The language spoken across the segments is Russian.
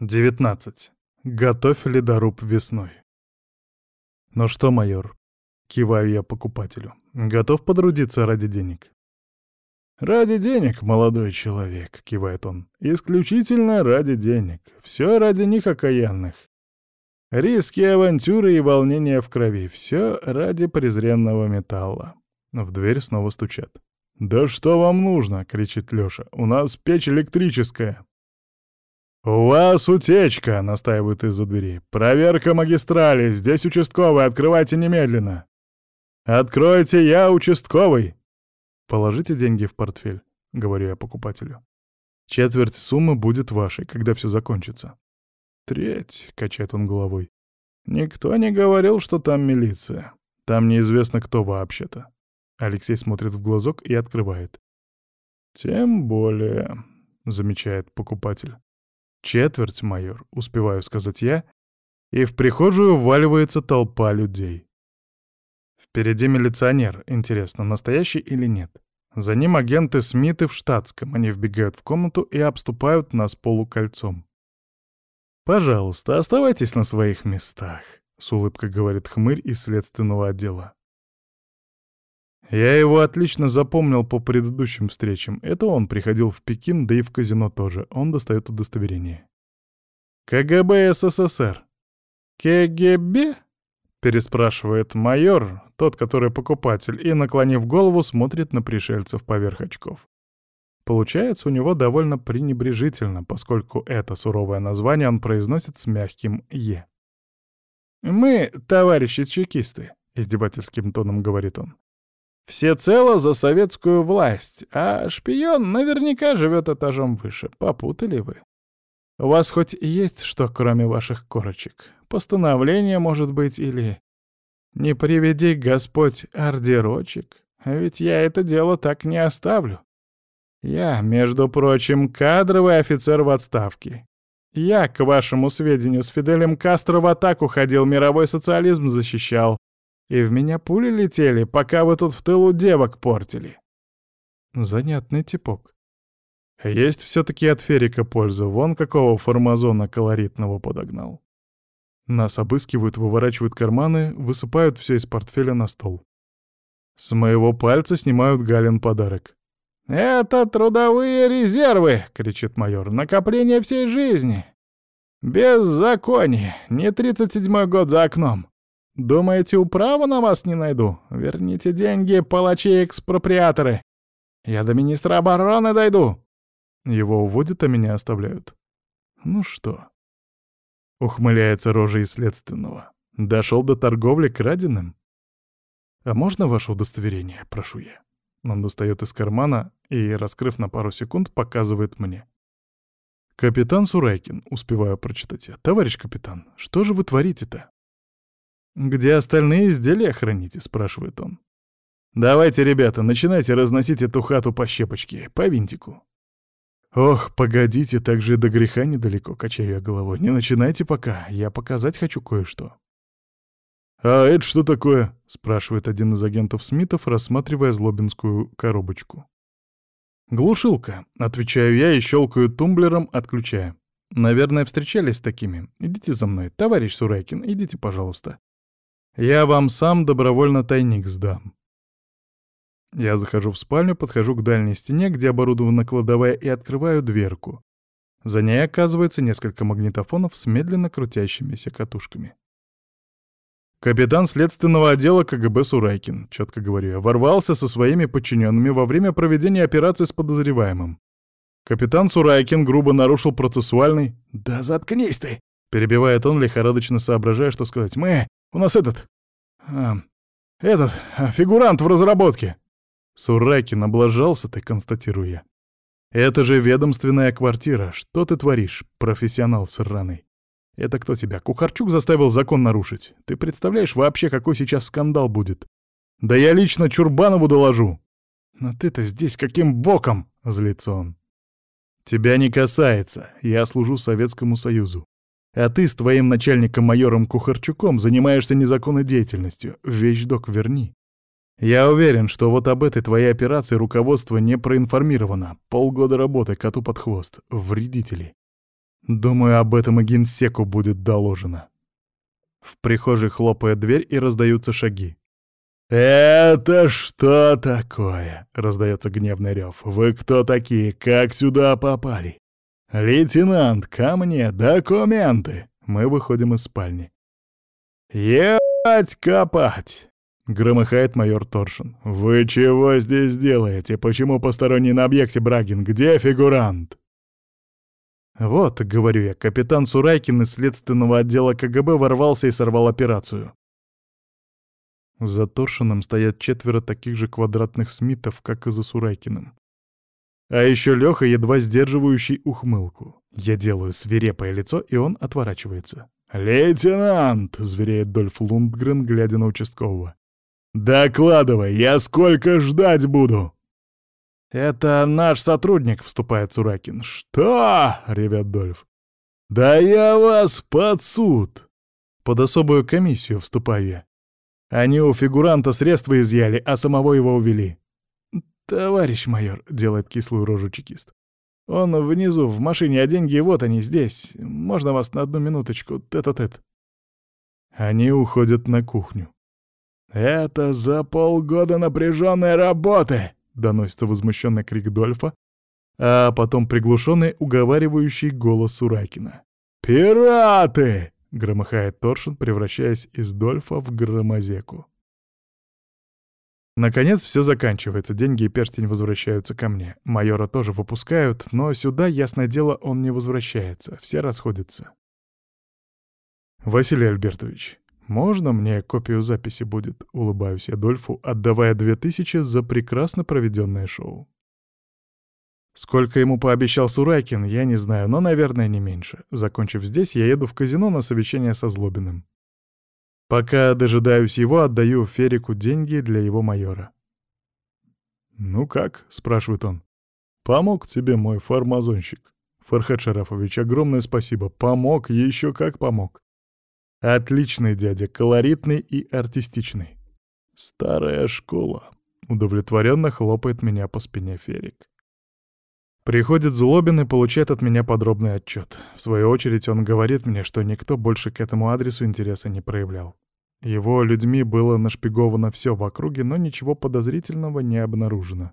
19. Готовь ледоруб весной. Ну что, майор, киваю я покупателю, готов подрудиться ради денег? «Ради денег, молодой человек», — кивает он. «Исключительно ради денег. Все ради них окаянных. Риски, авантюры и волнения в крови. Все ради презренного металла». В дверь снова стучат. «Да что вам нужно?» — кричит Лёша. «У нас печь электрическая». «У вас утечка!» — настаивают из-за двери. «Проверка магистрали! Здесь участковый! Открывайте немедленно!» «Откройте, я участковый!» «Положите деньги в портфель», — говорю я покупателю. «Четверть суммы будет вашей, когда все закончится». «Треть», — качает он головой. «Никто не говорил, что там милиция. Там неизвестно, кто вообще-то». Алексей смотрит в глазок и открывает. «Тем более», — замечает покупатель. «Четверть, майор», — успеваю сказать я, и в прихожую вваливается толпа людей. Впереди милиционер, интересно, настоящий или нет. За ним агенты Смиты в штатском, они вбегают в комнату и обступают нас полукольцом. «Пожалуйста, оставайтесь на своих местах», — с улыбкой говорит хмырь из следственного отдела. Я его отлично запомнил по предыдущим встречам. Это он приходил в Пекин, да и в казино тоже. Он достает удостоверение. КГБ СССР. КГБ? Переспрашивает майор, тот, который покупатель, и, наклонив голову, смотрит на пришельцев поверх очков. Получается у него довольно пренебрежительно, поскольку это суровое название он произносит с мягким «е». «Мы, товарищи чекисты», — издевательским тоном говорит он. Всецело за советскую власть, а шпион наверняка живет этажом выше. Попутали вы. У вас хоть есть что, кроме ваших корочек? Постановление, может быть, или... Не приведи Господь ордерочек, а ведь я это дело так не оставлю. Я, между прочим, кадровый офицер в отставке. Я, к вашему сведению, с Фиделем Кастро в атаку ходил, мировой социализм защищал, и в меня пули летели, пока вы тут в тылу девок портили. Занятный типок. Есть все-таки от Ферика польза, вон какого формазона колоритного подогнал. Нас обыскивают, выворачивают карманы, высыпают все из портфеля на стол. С моего пальца снимают Галин подарок. «Это трудовые резервы!» — кричит майор. «Накопление всей жизни! Беззаконие! Не тридцать седьмой год за окном! Думаете, управу на вас не найду? Верните деньги, палачи-экспроприаторы. Я до министра обороны дойду. Его уводят, а меня оставляют. Ну что? Ухмыляется рожа из следственного. Дошел до торговли краденым? А можно ваше удостоверение, прошу я? Он достает из кармана и, раскрыв на пару секунд, показывает мне. «Капитан Сурайкин», — успеваю прочитать я. «Товарищ капитан, что же вы творите-то?» «Где остальные изделия храните?» — спрашивает он. «Давайте, ребята, начинайте разносить эту хату по щепочке, по винтику». «Ох, погодите, так же до греха недалеко», — качаю я головой. «Не начинайте пока, я показать хочу кое-что». «А это что такое?» — спрашивает один из агентов Смитов, рассматривая злобинскую коробочку. «Глушилка», — отвечаю я и щелкаю тумблером, отключая. «Наверное, встречались с такими. Идите за мной, товарищ Сурайкин, идите, пожалуйста. Я вам сам добровольно тайник сдам. Я захожу в спальню, подхожу к дальней стене, где оборудована кладовая, и открываю дверку. За ней оказывается несколько магнитофонов с медленно крутящимися катушками. Капитан следственного отдела КГБ Сурайкин, четко говорю я, ворвался со своими подчиненными во время проведения операции с подозреваемым. Капитан Сурайкин грубо нарушил процессуальный... «Да заткнись ты!» Перебивает он, лихорадочно соображая, что сказать. «Мы у нас этот... А, этот... А, фигурант в разработке». Суракин облажался ты, констатирую я. «Это же ведомственная квартира. Что ты творишь, профессионал сраный? Это кто тебя, Кухарчук заставил закон нарушить? Ты представляешь вообще, какой сейчас скандал будет? Да я лично Чурбанову доложу!» «Но ты-то здесь каким боком?» — злится он. «Тебя не касается. Я служу Советскому Союзу. А ты с твоим начальником-майором Кухарчуком занимаешься незаконной деятельностью. Вещдок верни. Я уверен, что вот об этой твоей операции руководство не проинформировано. Полгода работы коту под хвост. Вредители. Думаю, об этом и генсеку будет доложено. В прихожей хлопает дверь и раздаются шаги. «Это что такое?» — раздается гневный рев. «Вы кто такие? Как сюда попали?» «Лейтенант, ко мне! Документы!» Мы выходим из спальни. «Ебать копать!» — громыхает майор Торшин. «Вы чего здесь делаете? Почему посторонний на объекте, Брагин? Где фигурант?» «Вот», — говорю я, — капитан Сурайкин из следственного отдела КГБ ворвался и сорвал операцию. За Торшином стоят четверо таких же квадратных смитов, как и за Сурайкиным. А еще Леха, едва сдерживающий ухмылку. Я делаю свирепое лицо, и он отворачивается. «Лейтенант!» — звереет Дольф Лундгрен, глядя на участкового. «Докладывай, я сколько ждать буду?» «Это наш сотрудник», — вступает Суракин. «Что?» — ревет Дольф. «Да я вас под суд!» Под особую комиссию вступаю я. Они у фигуранта средства изъяли, а самого его увели. «Товарищ майор», — делает кислую рожу чекист. «Он внизу, в машине, а деньги вот они, здесь. Можно вас на одну минуточку, тет-а-тет?» Они уходят на кухню. «Это за полгода напряженной работы!» — доносится возмущенный крик Дольфа, а потом приглушенный уговаривающий голос Суракина. «Пираты!» — громыхает Торшин, превращаясь из Дольфа в громозеку. Наконец все заканчивается, деньги и перстень возвращаются ко мне. Майора тоже выпускают, но сюда, ясное дело, он не возвращается, все расходятся. «Василий Альбертович, можно мне копию записи будет?» — улыбаюсь я Дольфу, отдавая две тысячи за прекрасно проведенное шоу. Сколько ему пообещал Сурайкин, я не знаю, но, наверное, не меньше. Закончив здесь, я еду в казино на совещание со Злобиным. Пока дожидаюсь его, отдаю Ферику деньги для его майора. «Ну как?» — спрашивает он. «Помог тебе мой фармазонщик. Фархад Шарафович, огромное спасибо. Помог, еще как помог. Отличный дядя, колоритный и артистичный. Старая школа. Удовлетворенно хлопает меня по спине Ферик. Приходит Злобин и получает от меня подробный отчет. В свою очередь он говорит мне, что никто больше к этому адресу интереса не проявлял. Его людьми было нашпиговано все в округе, но ничего подозрительного не обнаружено.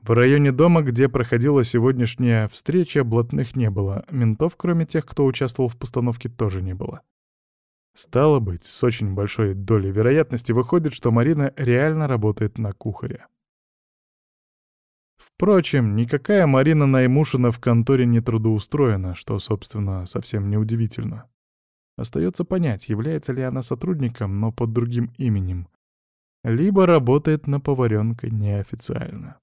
В районе дома, где проходила сегодняшняя встреча, блатных не было. Ментов, кроме тех, кто участвовал в постановке, тоже не было. Стало быть, с очень большой долей вероятности выходит, что Марина реально работает на кухаря. Впрочем, никакая Марина Наймушина в конторе не трудоустроена, что, собственно, совсем неудивительно. Остается понять, является ли она сотрудником, но под другим именем, либо работает на поваренка неофициально.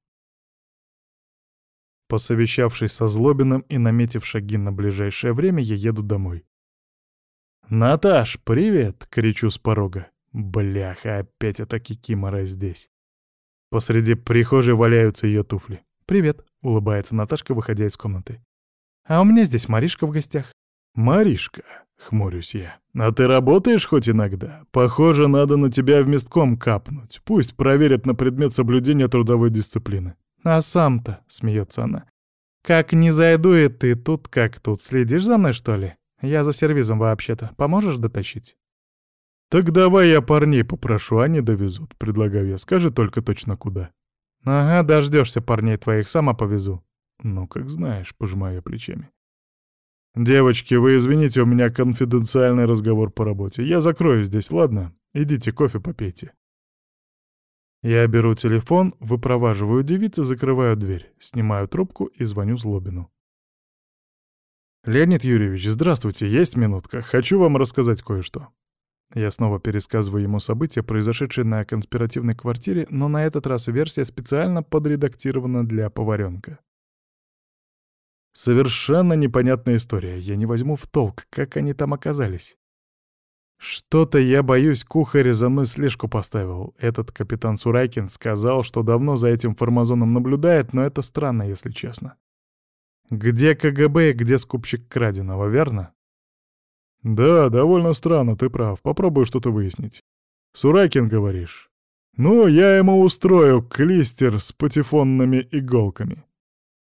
Посовещавшись со Злобиным и наметив шаги на ближайшее время, я еду домой. «Наташ, привет!» — кричу с порога. Бляха, опять эта кикимора здесь. Посреди прихожей валяются ее туфли. «Привет», — улыбается Наташка, выходя из комнаты. «А у меня здесь Маришка в гостях». «Маришка», — хмурюсь я, — «а ты работаешь хоть иногда? Похоже, надо на тебя в местком капнуть. Пусть проверят на предмет соблюдения трудовой дисциплины». «А сам-то», — смеется она, — «как не зайду и ты тут как тут. Следишь за мной, что ли? Я за сервизом вообще-то. Поможешь дотащить?» «Так давай я парней попрошу, они довезут», — предлагаю я. «Скажи только точно куда». «Ага, дождешься парней твоих, сама повезу». «Ну, как знаешь», — пожимаю плечами. «Девочки, вы извините, у меня конфиденциальный разговор по работе. Я закрою здесь, ладно? Идите кофе попейте». Я беру телефон, выпроваживаю девицы, закрываю дверь, снимаю трубку и звоню Злобину. «Леонид Юрьевич, здравствуйте, есть минутка. Хочу вам рассказать кое-что». Я снова пересказываю ему события, произошедшие на конспиративной квартире, но на этот раз версия специально подредактирована для поваренка. Совершенно непонятная история. Я не возьму в толк, как они там оказались. Что-то я боюсь, кухарь за мной слежку поставил. Этот капитан Сурайкин сказал, что давно за этим формазоном наблюдает, но это странно, если честно. Где КГБ и где скупщик краденого, верно? «Да, довольно странно, ты прав. Попробую что-то выяснить. Суракин, говоришь? Ну, я ему устрою клистер с патефонными иголками».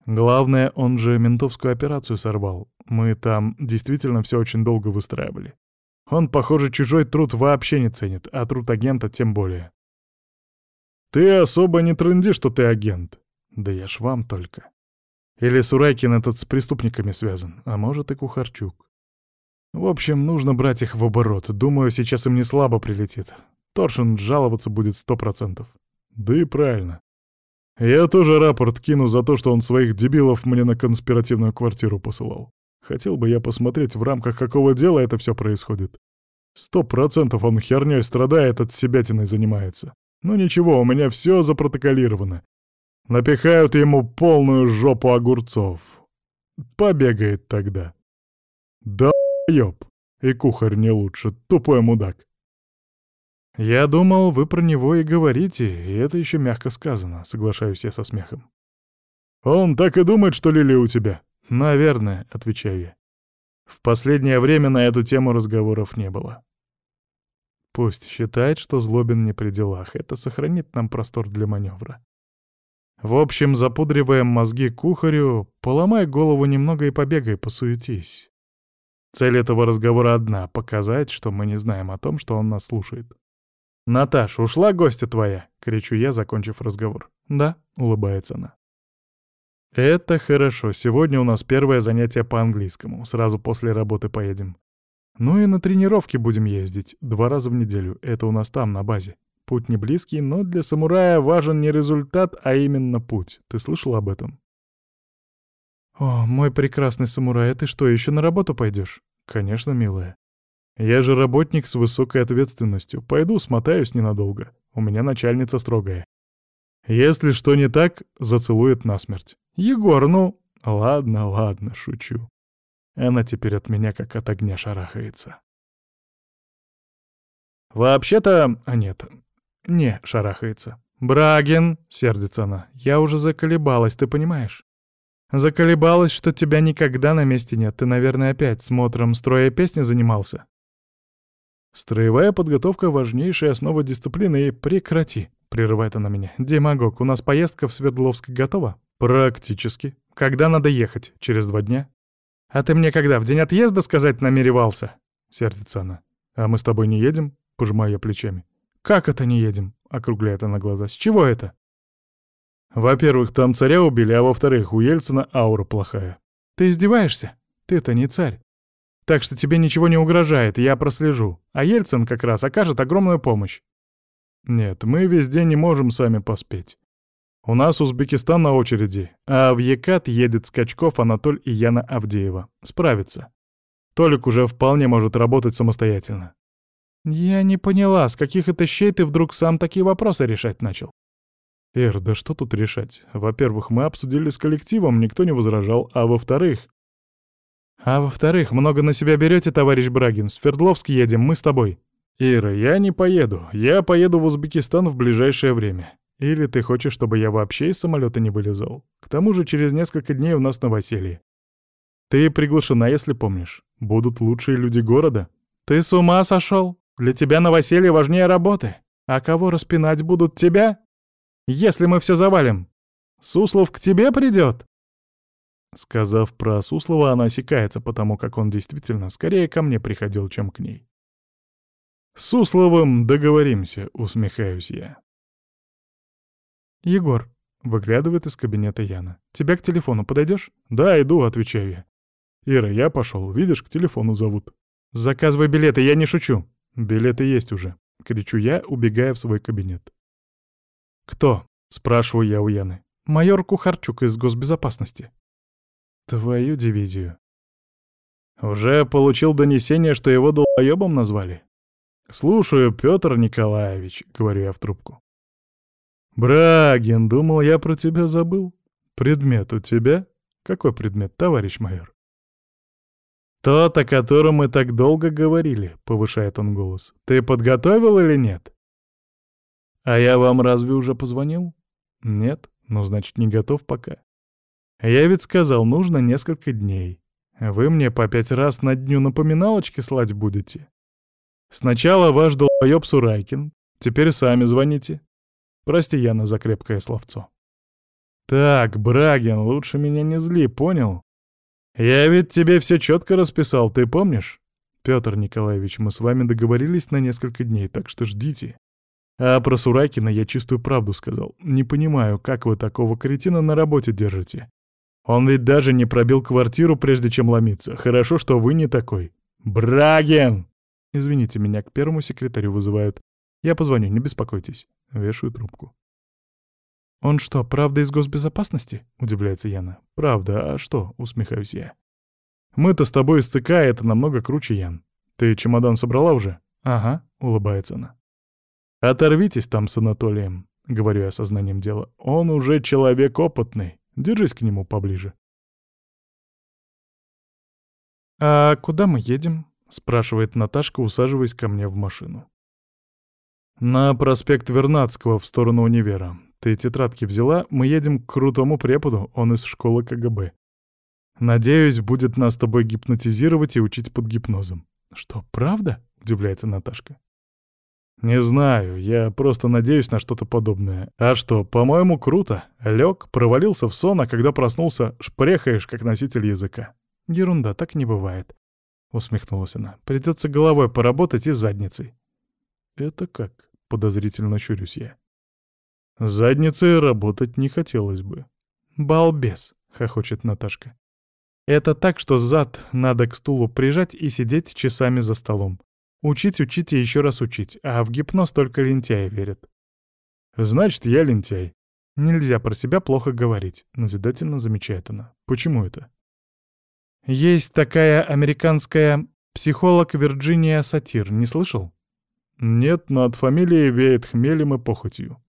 Главное, он же ментовскую операцию сорвал. Мы там действительно все очень долго выстраивали. Он, похоже, чужой труд вообще не ценит, а труд агента тем более. Ты особо не трынди, что ты агент. Да я ж вам только. Или Сурайкин этот с преступниками связан, а может и Кухарчук. В общем, нужно брать их в оборот. Думаю, сейчас им не слабо прилетит. Торшин жаловаться будет сто процентов. Да и правильно. Я тоже рапорт кину за то, что он своих дебилов мне на конспиративную квартиру посылал. Хотел бы я посмотреть, в рамках какого дела это все происходит. Сто процентов он херней страдает, от себятиной занимается. Но ничего, у меня все запротоколировано. Напихают ему полную жопу огурцов. Побегает тогда. Да ёб. И кухарь не лучше, тупой мудак. «Я думал, вы про него и говорите, и это еще мягко сказано», — соглашаюсь я со смехом. «Он так и думает, что Лилия у тебя?» «Наверное», — отвечаю я. В последнее время на эту тему разговоров не было. Пусть считает, что Злобин не при делах, это сохранит нам простор для маневра. В общем, запудриваем мозги кухарю, поломай голову немного и побегай, посуетись. Цель этого разговора одна — показать, что мы не знаем о том, что он нас слушает. «Наташ, ушла гостья твоя?» — кричу я, закончив разговор. «Да», — улыбается она. «Это хорошо. Сегодня у нас первое занятие по английскому. Сразу после работы поедем. Ну и на тренировки будем ездить. Два раза в неделю. Это у нас там, на базе. Путь не близкий, но для самурая важен не результат, а именно путь. Ты слышал об этом?» «О, мой прекрасный самурай, а ты что, еще на работу пойдешь? «Конечно, милая. Я же работник с высокой ответственностью. Пойду смотаюсь ненадолго. У меня начальница строгая. Если что не так, зацелует насмерть. Егор, ну... Ладно, ладно, шучу. Она теперь от меня как от огня шарахается. Вообще-то... А нет, не шарахается. «Брагин!» — сердится она. «Я уже заколебалась, ты понимаешь? Заколебалась, что тебя никогда на месте нет. Ты, наверное, опять смотром строя песни занимался?» «Строевая подготовка — важнейшая основа дисциплины, и прекрати!» — прерывает она меня. «Демагог, у нас поездка в Свердловск готова?» «Практически. Когда надо ехать? Через два дня?» «А ты мне когда, в день отъезда сказать намеревался?» — сердится она. «А мы с тобой не едем?» — пожимаю я плечами. «Как это не едем?» — округляет она глаза. «С чего это?» «Во-первых, там царя убили, а во-вторых, у Ельцина аура плохая». «Ты издеваешься? Ты-то не царь. Так что тебе ничего не угрожает, я прослежу. А Ельцин как раз окажет огромную помощь. Нет, мы везде не можем сами поспеть. У нас Узбекистан на очереди, а в Екат едет Скачков Анатоль и Яна Авдеева. Справится. Толик уже вполне может работать самостоятельно. Я не поняла, с каких это щей ты вдруг сам такие вопросы решать начал? Эр, да что тут решать? Во-первых, мы обсудили с коллективом, никто не возражал, а во-вторых, а во-вторых, много на себя берете, товарищ Брагин. В Свердловск едем, мы с тобой. Ира, я не поеду. Я поеду в Узбекистан в ближайшее время. Или ты хочешь, чтобы я вообще из самолета не вылезал? К тому же через несколько дней у нас новоселье. Ты приглашена, если помнишь. Будут лучшие люди города. Ты с ума сошел? Для тебя новоселье важнее работы. А кого распинать будут тебя? Если мы все завалим. Суслов к тебе придет? Сказав про Суслова, она осекается, потому как он действительно скорее ко мне приходил, чем к ней. «С Сусловым договоримся», — усмехаюсь я. «Егор», — выглядывает из кабинета Яна, — «тебя к телефону подойдешь?» «Да, иду», — отвечаю я. «Ира, я пошел. Видишь, к телефону зовут». «Заказывай билеты, я не шучу». «Билеты есть уже», — кричу я, убегая в свой кабинет. «Кто?» — спрашиваю я у Яны. «Майор Кухарчук из госбезопасности». Твою дивизию. Уже получил донесение, что его долбоёбом назвали? Слушаю, Петр Николаевич, говорю я в трубку. Брагин, думал, я про тебя забыл. Предмет у тебя? Какой предмет, товарищ майор? Тот, о котором мы так долго говорили, повышает он голос. Ты подготовил или нет? А я вам разве уже позвонил? Нет? Ну, значит, не готов пока. Я ведь сказал, нужно несколько дней. Вы мне по пять раз на дню напоминалочки слать будете? Сначала ваш долбоёб Сурайкин, теперь сами звоните. Прости, Яна, за крепкое словцо. Так, Брагин, лучше меня не зли, понял? Я ведь тебе все четко расписал, ты помнишь? Петр Николаевич, мы с вами договорились на несколько дней, так что ждите. А про Суракина я чистую правду сказал. Не понимаю, как вы такого кретина на работе держите. Он ведь даже не пробил квартиру, прежде чем ломиться. Хорошо, что вы не такой. Брагин! Извините, меня к первому секретарю вызывают. Я позвоню, не беспокойтесь. Вешаю трубку. «Он что, правда из госбезопасности?» — удивляется Яна. «Правда, а что?» — усмехаюсь я. «Мы-то с тобой из ЦК, это намного круче, Ян. Ты чемодан собрала уже?» «Ага», — улыбается она. «Оторвитесь там с Анатолием», — говорю я сознанием дела. «Он уже человек опытный. Держись к нему поближе». «А куда мы едем?» — спрашивает Наташка, усаживаясь ко мне в машину. «На проспект Вернадского в сторону универа. Ты тетрадки взяла? Мы едем к крутому преподу, он из школы КГБ. Надеюсь, будет нас с тобой гипнотизировать и учить под гипнозом». «Что, правда?» — удивляется Наташка. «Не знаю, я просто надеюсь на что-то подобное. А что, по-моему, круто. Лег, провалился в сон, а когда проснулся, шпрехаешь, как носитель языка». «Ерунда, так не бывает», — усмехнулась она. «Придется головой поработать и задницей». «Это как?» — подозрительно щурюсь я. «Задницей работать не хотелось бы». «Балбес», — хохочет Наташка. «Это так, что зад надо к стулу прижать и сидеть часами за столом. Учить, учить и еще раз учить, а в гипноз только лентяи верят. Значит, я лентяй. Нельзя про себя плохо говорить, назидательно замечает она. Почему это? Есть такая американская психолог Вирджиния Сатир, не слышал? Нет, но от фамилии веет хмелем и похотью.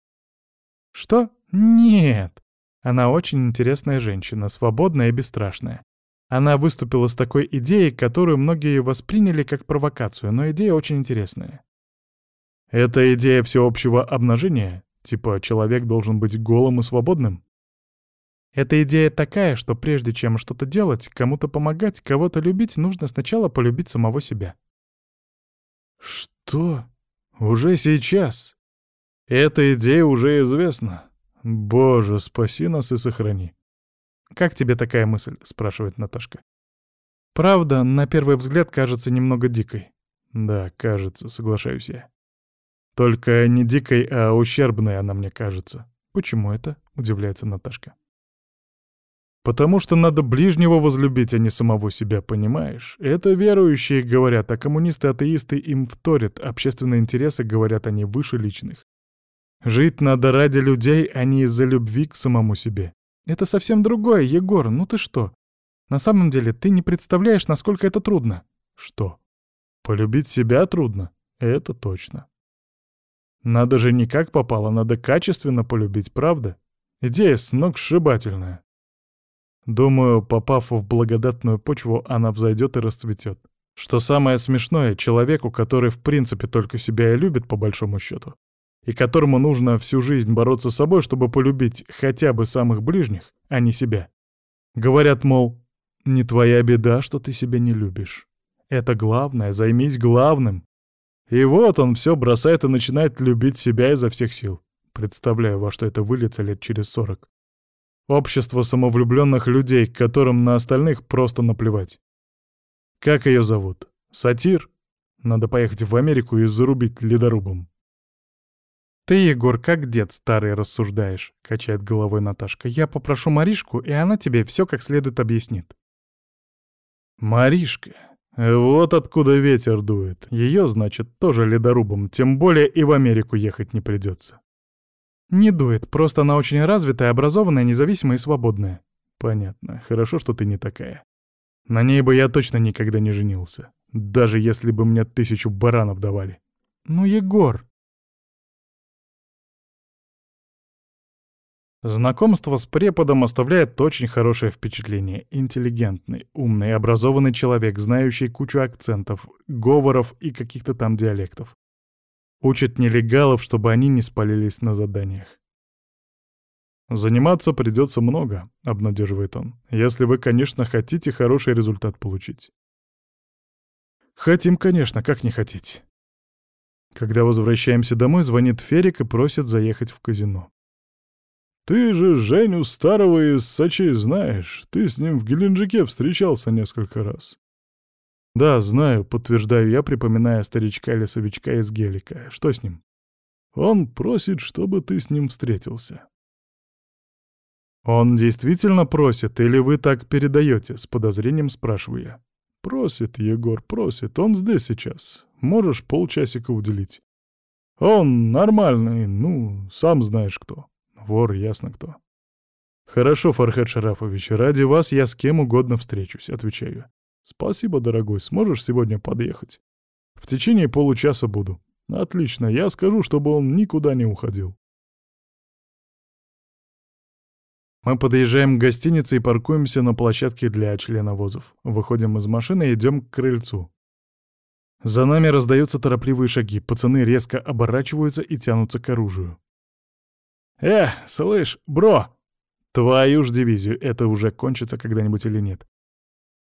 Что? Нет. Она очень интересная женщина, свободная и бесстрашная. Она выступила с такой идеей, которую многие восприняли как провокацию, но идея очень интересная. Это идея всеобщего обнажения? Типа человек должен быть голым и свободным? Эта идея такая, что прежде чем что-то делать, кому-то помогать, кого-то любить, нужно сначала полюбить самого себя. Что? Уже сейчас? Эта идея уже известна. Боже, спаси нас и сохрани. «Как тебе такая мысль?» — спрашивает Наташка. «Правда, на первый взгляд кажется немного дикой». «Да, кажется, соглашаюсь я. Только не дикой, а ущербной она мне кажется». «Почему это?» — удивляется Наташка. «Потому что надо ближнего возлюбить, а не самого себя, понимаешь? Это верующие говорят, а коммунисты-атеисты им вторят, общественные интересы, говорят они, выше личных. Жить надо ради людей, а не из-за любви к самому себе. Это совсем другое, Егор, ну ты что? На самом деле ты не представляешь, насколько это трудно. Что? Полюбить себя трудно? Это точно. Надо же не как попало, надо качественно полюбить, правда? Идея сногсшибательная. Думаю, попав в благодатную почву, она взойдет и расцветет. Что самое смешное, человеку, который в принципе только себя и любит, по большому счету, и которому нужно всю жизнь бороться с собой, чтобы полюбить хотя бы самых ближних, а не себя. Говорят, мол, не твоя беда, что ты себя не любишь. Это главное, займись главным. И вот он все бросает и начинает любить себя изо всех сил. Представляю, во что это выльется лет через сорок. Общество самовлюбленных людей, которым на остальных просто наплевать. Как ее зовут? Сатир? Надо поехать в Америку и зарубить ледорубом. «Ты, Егор, как дед старый рассуждаешь», — качает головой Наташка. «Я попрошу Маришку, и она тебе все как следует объяснит». «Маришка? Вот откуда ветер дует. Ее, значит, тоже ледорубом, тем более и в Америку ехать не придется». «Не дует, просто она очень развитая, образованная, независимая и свободная». «Понятно. Хорошо, что ты не такая. На ней бы я точно никогда не женился, даже если бы мне тысячу баранов давали». «Ну, Егор!» Знакомство с преподом оставляет очень хорошее впечатление. Интеллигентный, умный, образованный человек, знающий кучу акцентов, говоров и каких-то там диалектов. Учит нелегалов, чтобы они не спалились на заданиях. «Заниматься придется много», — обнадеживает он, «если вы, конечно, хотите хороший результат получить». «Хотим, конечно, как не хотеть». Когда возвращаемся домой, звонит Ферик и просит заехать в казино. Ты же Женю Старого из Сочи знаешь. Ты с ним в Геленджике встречался несколько раз. Да, знаю, подтверждаю я, припоминая старичка-лесовичка из Гелика. Что с ним? Он просит, чтобы ты с ним встретился. Он действительно просит, или вы так передаете? С подозрением спрашиваю я. Просит, Егор, просит. Он здесь сейчас. Можешь полчасика уделить. Он нормальный, ну, сам знаешь кто. Вор, ясно кто. «Хорошо, Фархад Шарафович, ради вас я с кем угодно встречусь», — отвечаю. «Спасибо, дорогой, сможешь сегодня подъехать? В течение получаса буду. Отлично, я скажу, чтобы он никуда не уходил». Мы подъезжаем к гостинице и паркуемся на площадке для членовозов. Выходим из машины и идем к крыльцу. За нами раздаются торопливые шаги, пацаны резко оборачиваются и тянутся к оружию. «Э, слышь, бро!» Твою ж дивизию, это уже кончится когда-нибудь или нет.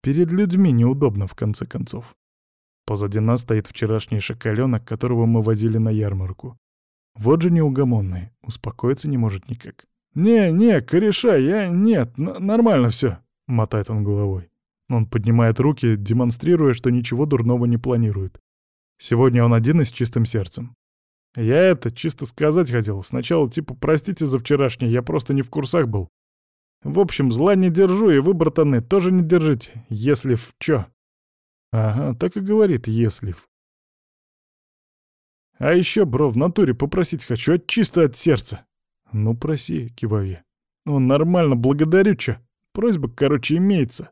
Перед людьми неудобно, в конце концов. Позади нас стоит вчерашний шоколенок, которого мы возили на ярмарку. Вот же неугомонный, успокоиться не может никак. «Не, не, кореша, я... нет, нормально все, мотает он головой. Он поднимает руки, демонстрируя, что ничего дурного не планирует. Сегодня он один и с чистым сердцем. Я это чисто сказать хотел. Сначала типа простите за вчерашнее, я просто не в курсах был. В общем, зла не держу, и вы, братаны, тоже не держите, если в чё. Ага, так и говорит, если в. А еще, бро, в натуре попросить хочу, от чисто от сердца. Ну, проси, киваю я. Ну, нормально, благодарю, чё. Просьба, короче, имеется.